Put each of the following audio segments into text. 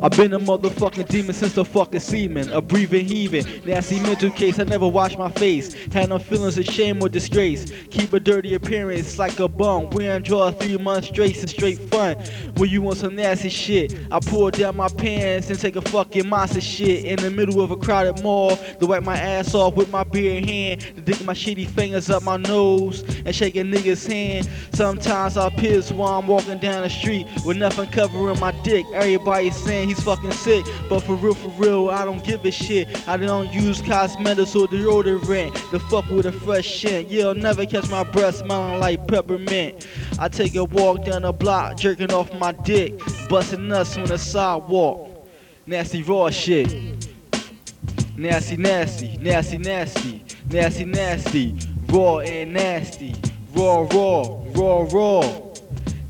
I've been a motherfucking demon since the fucking semen. A breathing heaving, nasty mental case. I never wash my face. Had no feelings of shame or disgrace. Keep a dirty appearance like a bum. Wearing draw three months straight and straight fun. When you want some nasty shit, I pull down my pants and take a fucking monster shit in the middle of a crowded mall. To wipe my ass off with my bare hand. To dig my shitty fingers up my nose and shake a nigga's hand. Sometimes I piss while I'm walking down the street with nothing covering my dick. Everybody saying he's fucking sick, but for real, for real, I don't give a shit. I don't use cosmetics or deodorant. The fuck with a fresh shit. I'll never catch my breath smelling like peppermint. I take a walk down the block, jerking off my dick, busting nuts on the sidewalk. Nasty raw shit. Nasty, nasty, nasty, nasty, nasty, nasty, raw and nasty, raw, raw, raw, raw,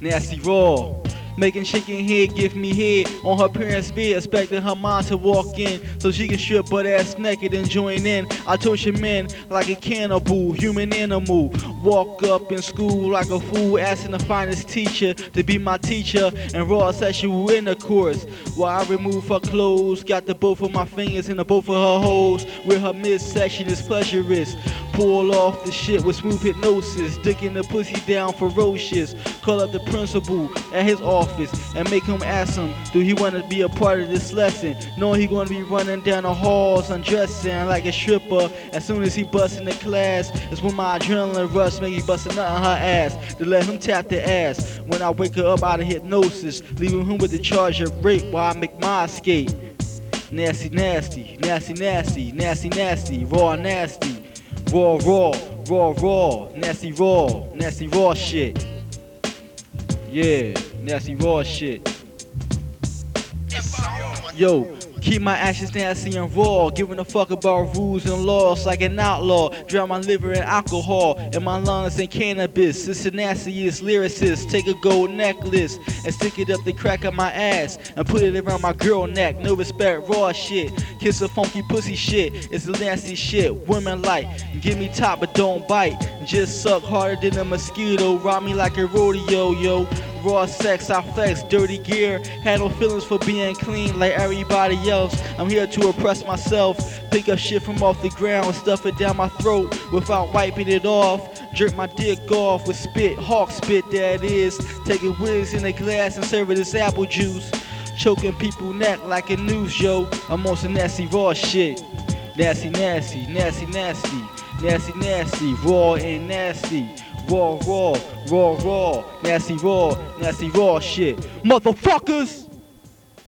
nasty raw. Making chicken head give me head on her parents' bed, expecting her mom to walk in so she can strip butt ass naked and join in. I torture men like a cannibal, human animal. Walk up in school like a fool, asking the finest teacher to be my teacher and raw sexual intercourse. While I remove her clothes, got the both of my fingers in the both of her holes, where her midsection is pleasurous. Pull off the shit with smooth hypnosis, dicking the pussy down ferocious. Call up the principal at his office and make him ask him, do he want to be a part of this lesson? Knowing he gonna be running down the halls, undressing like a stripper. As soon as he busts in the class, it's when my adrenaline rush make me bust a nut on her ass to let him tap the ass. When I wake her up out of hypnosis, leaving him with the charge of rape while I make my escape. Nasty, nasty, nasty, nasty, nasty, nasty, raw, nasty, raw, raw, raw, raw, nasty, raw, nasty, raw shit. Yeah, nasty raw shit. Yo, keep my actions nasty and raw. Giving a fuck about rules and laws like an outlaw. Drown my liver in alcohol and my lungs in cannabis. It's the nastiest lyricist. Take a gold necklace and stick it up the crack of my ass and put it around my girl neck. No respect, raw shit. Kiss a funky pussy shit. It's the nasty shit. Women like, give me top but don't bite. Just suck harder than a mosquito. Rob me like a rodeo, yo. Raw sex, I flex, dirty gear. Had no feelings for being clean like everybody else. I'm here to oppress myself. Pick up shit from off the ground, stuff it down my throat without wiping it off. Jerk my dick off with spit, hawk spit that is. Taking whiz in a glass and serve it as apple juice. Choking people neck like a noose, yo. I'm on some nasty raw shit. Nasty, nasty, nasty, nasty, nasty, nasty, raw and nasty. Raw, raw, raw, raw, nasty, raw, nasty, raw shit. Motherfuckers!